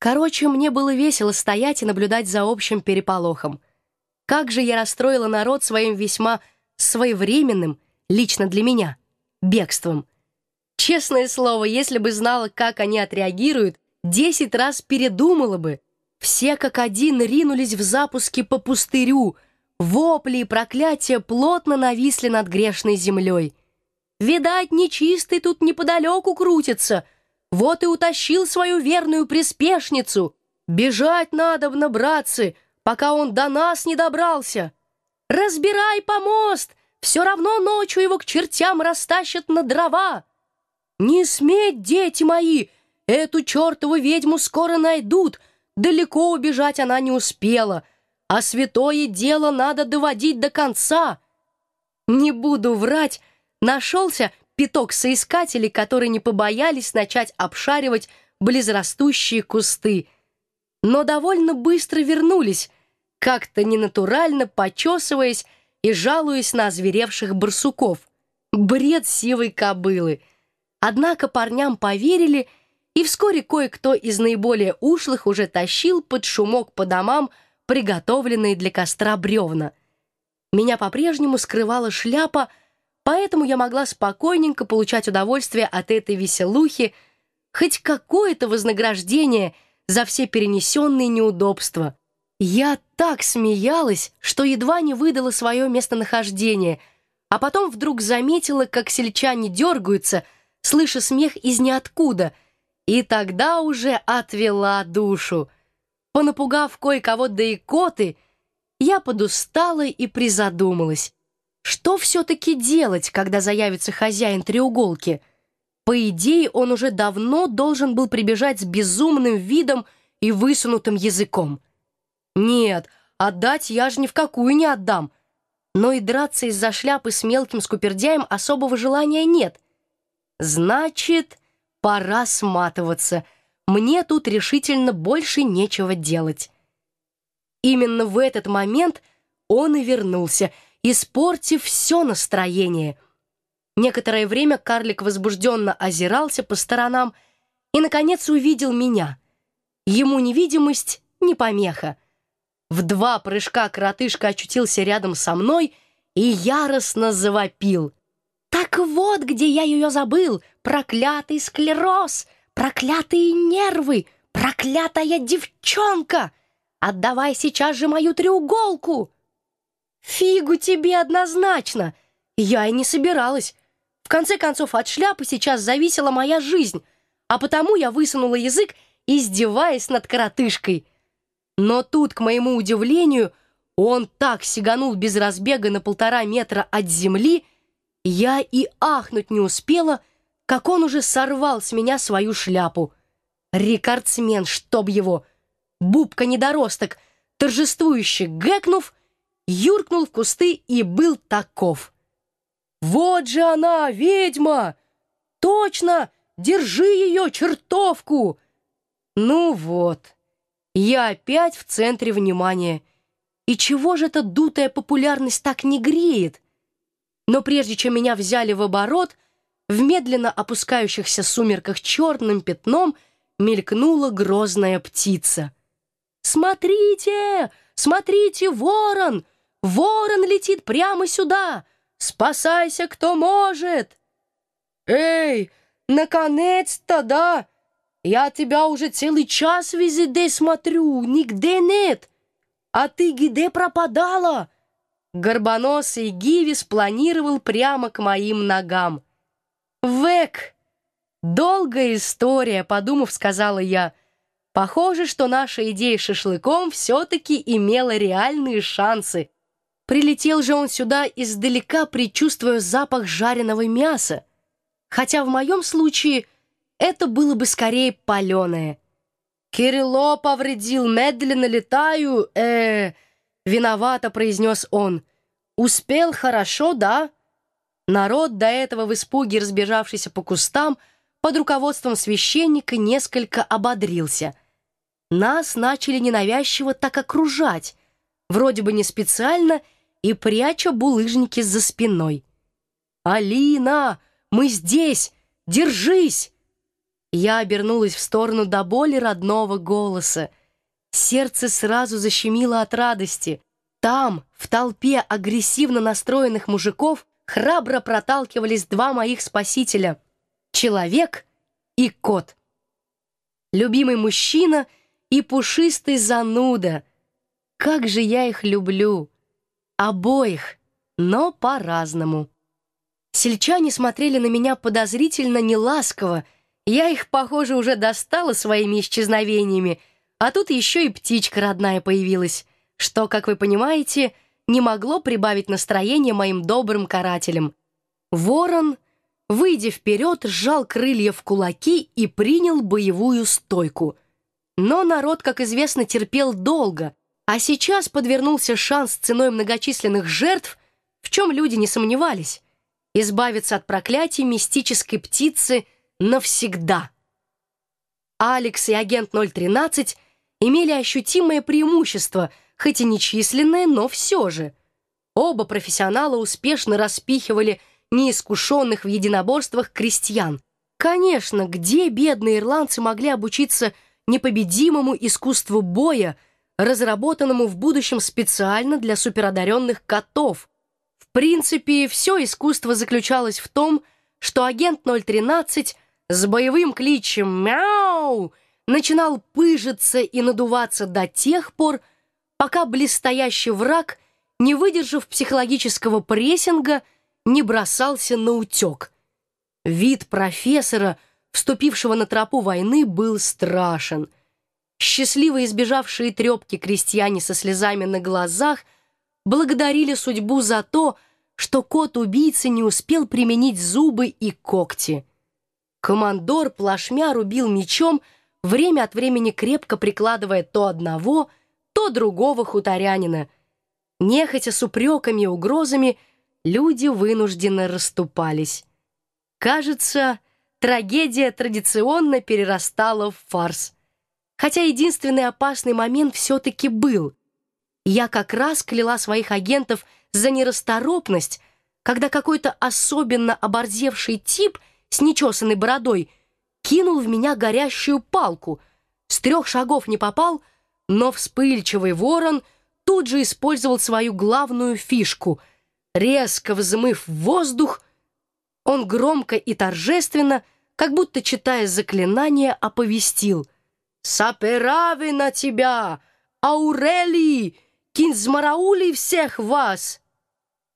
Короче, мне было весело стоять и наблюдать за общим переполохом. Как же я расстроила народ своим весьма своевременным, лично для меня, бегством. Честное слово, если бы знала, как они отреагируют, десять раз передумала бы. Все как один ринулись в запуске по пустырю. Вопли и проклятия плотно нависли над грешной землей. Видать, нечистый тут неподалеку крутится. Вот и утащил свою верную приспешницу. Бежать надо, братцы, пока он до нас не добрался. Разбирай помост, все равно ночью его к чертям растащат на дрова. Не сметь, дети мои, эту чертову ведьму скоро найдут, далеко убежать она не успела, а святое дело надо доводить до конца. Не буду врать, нашелся пяток соискателей, которые не побоялись начать обшаривать близрастущие кусты, но довольно быстро вернулись, как-то ненатурально почесываясь и жалуясь на озверевших барсуков. Бред сивой кобылы. Однако парням поверили, и вскоре кое-кто из наиболее ушлых уже тащил под шумок по домам приготовленные для костра бревна. Меня по-прежнему скрывала шляпа, поэтому я могла спокойненько получать удовольствие от этой веселухи, хоть какое-то вознаграждение за все перенесенные неудобства. Я так смеялась, что едва не выдала свое местонахождение, а потом вдруг заметила, как сельчане дергаются, слыша смех из ниоткуда, и тогда уже отвела душу. Понапугав кое-кого да и коты, я подустала и призадумалась. Что все-таки делать, когда заявится хозяин треуголки? По идее, он уже давно должен был прибежать с безумным видом и высунутым языком. Нет, отдать я же ни в какую не отдам. Но и драться из-за шляпы с мелким скупердяем особого желания нет. Значит, пора сматываться. Мне тут решительно больше нечего делать. Именно в этот момент он и вернулся — испортив все настроение. Некоторое время карлик возбужденно озирался по сторонам и, наконец, увидел меня. Ему невидимость не помеха. В два прыжка коротышка очутился рядом со мной и яростно завопил. «Так вот, где я ее забыл! Проклятый склероз! Проклятые нервы! Проклятая девчонка! Отдавай сейчас же мою треуголку!» «Фигу тебе однозначно! Я и не собиралась. В конце концов, от шляпы сейчас зависела моя жизнь, а потому я высунула язык, издеваясь над коротышкой. Но тут, к моему удивлению, он так сиганул без разбега на полтора метра от земли, я и ахнуть не успела, как он уже сорвал с меня свою шляпу. Рекордсмен, чтоб его! Бубка-недоросток, торжествующе гэкнув, юркнул в кусты и был таков. «Вот же она, ведьма! Точно! Держи ее, чертовку!» Ну вот, я опять в центре внимания. И чего же эта дутая популярность так не греет? Но прежде чем меня взяли в оборот, в медленно опускающихся сумерках черным пятном мелькнула грозная птица. «Смотрите! Смотрите, ворон! Ворон летит прямо сюда! Спасайся, кто может!» «Эй, наконец-то, да! Я тебя уже целый час везде смотрю, нигде нет! А ты где пропадала?» Горбоносый Гиви спланировал прямо к моим ногам. «Век! Долгая история», — подумав, сказала я. «Похоже, что наша идея с шашлыком все-таки имела реальные шансы». Прилетел же он сюда издалека, предчувствуя запах жареного мяса. Хотя в моем случае это было бы скорее паленое. «Кирилло повредил, медленно летаю, э, виновато», — произнес он. «Успел хорошо, да?» Народ, до этого в испуге разбежавшийся по кустам, под руководством священника несколько ободрился. Нас начали ненавязчиво так окружать, вроде бы не специально, — и пряча булыжники за спиной. «Алина, мы здесь! Держись!» Я обернулась в сторону до боли родного голоса. Сердце сразу защемило от радости. Там, в толпе агрессивно настроенных мужиков, храбро проталкивались два моих спасителя — человек и кот. Любимый мужчина и пушистый зануда. Как же я их люблю! Обоих, но по-разному. Сельчане смотрели на меня подозрительно неласково. Я их, похоже, уже достала своими исчезновениями, а тут еще и птичка родная появилась, что, как вы понимаете, не могло прибавить настроение моим добрым карателям. Ворон, выйдя вперед, сжал крылья в кулаки и принял боевую стойку. Но народ, как известно, терпел долго, а сейчас подвернулся шанс ценой многочисленных жертв, в чем люди не сомневались избавиться от проклятий мистической птицы навсегда. Алекс и агент 013 имели ощутимое преимущество, хоть и нечисленное, но все же. Оба профессионала успешно распихивали неискушенных в единоборствах крестьян. Конечно, где бедные ирландцы могли обучиться непобедимому искусству боя, разработанному в будущем специально для суперодаренных котов, в принципе, все искусство заключалось в том, что агент 013 с боевым кличем «Мяу» начинал пыжиться и надуваться до тех пор, пока блестящий враг, не выдержав психологического прессинга, не бросался на утек. Вид профессора, вступившего на тропу войны, был страшен. Счастливо избежавшие трепки крестьяне со слезами на глазах – благодарили судьбу за то, что кот-убийца не успел применить зубы и когти. Командор плашмя рубил мечом, время от времени крепко прикладывая то одного, то другого хуторянина. Нехотя с упреками и угрозами люди вынужденно расступались. Кажется, трагедия традиционно перерастала в фарс. Хотя единственный опасный момент все-таки был. Я как раз кляла своих агентов за нерасторопность, когда какой-то особенно оборзевший тип с нечесанной бородой кинул в меня горящую палку. С трех шагов не попал, но вспыльчивый ворон тут же использовал свою главную фишку. Резко взмыв в воздух, он громко и торжественно, как будто читая заклинание, оповестил «Саперавы на тебя! Аурелий!» кинзмараули всех вас!»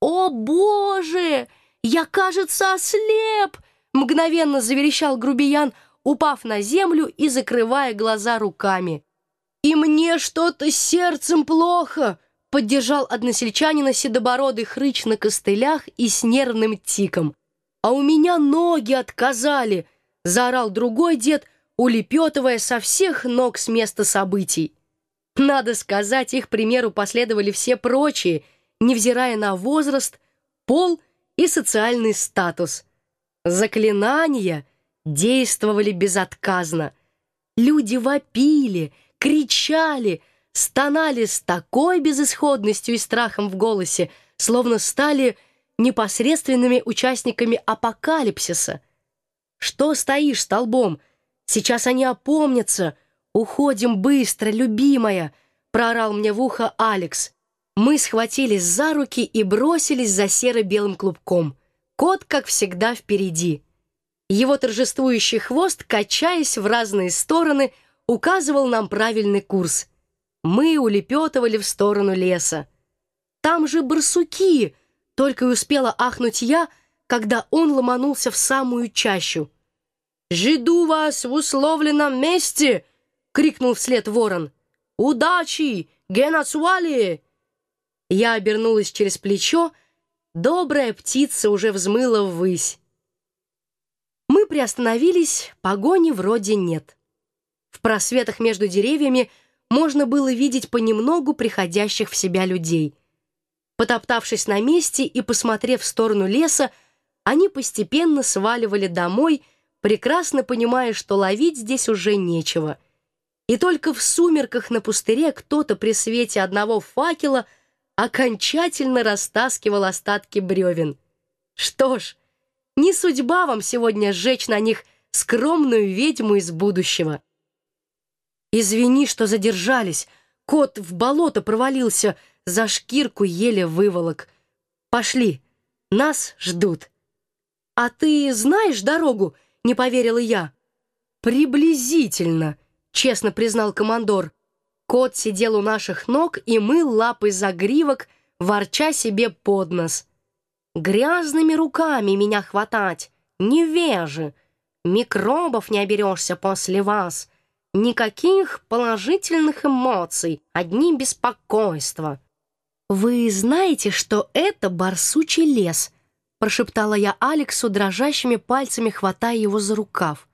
«О, Боже! Я, кажется, ослеп!» Мгновенно заверещал грубиян, упав на землю и закрывая глаза руками. «И мне что-то сердцем плохо!» Поддержал односельчанина седобородый хрыч на костылях и с нервным тиком. «А у меня ноги отказали!» Заорал другой дед, улепетывая со всех ног с места событий. Надо сказать, их примеру последовали все прочие, невзирая на возраст, пол и социальный статус. Заклинания действовали безотказно. Люди вопили, кричали, стонали с такой безысходностью и страхом в голосе, словно стали непосредственными участниками апокалипсиса. «Что стоишь столбом? Сейчас они опомнятся!» «Уходим быстро, любимая!» — проорал мне в ухо Алекс. Мы схватились за руки и бросились за серо-белым клубком. Кот, как всегда, впереди. Его торжествующий хвост, качаясь в разные стороны, указывал нам правильный курс. Мы улепетывали в сторону леса. «Там же барсуки!» — только и успела ахнуть я, когда он ломанулся в самую чащу. «Жду вас в условленном месте!» — крикнул вслед ворон. «Удачи! Генасуали!» Я обернулась через плечо. Добрая птица уже взмыла ввысь. Мы приостановились, погони вроде нет. В просветах между деревьями можно было видеть понемногу приходящих в себя людей. Потоптавшись на месте и посмотрев в сторону леса, они постепенно сваливали домой, прекрасно понимая, что ловить здесь уже нечего — и только в сумерках на пустыре кто-то при свете одного факела окончательно растаскивал остатки бревен. Что ж, не судьба вам сегодня сжечь на них скромную ведьму из будущего. «Извини, что задержались. Кот в болото провалился, за шкирку еле выволок. Пошли, нас ждут». «А ты знаешь дорогу?» — не поверила я. «Приблизительно», — честно признал командор. Кот сидел у наших ног и мыл лапой загривок, ворча себе под нос. «Грязными руками меня хватать, невежи! Микробов не оберешься после вас. Никаких положительных эмоций, одни беспокойства». «Вы знаете, что это барсучий лес?» Прошептала я Алексу, дрожащими пальцами хватая его за рукав.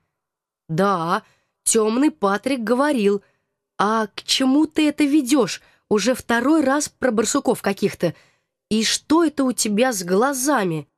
«Да, темный Патрик говорил. А к чему ты это ведешь? Уже второй раз про барсуков каких-то. И что это у тебя с глазами?»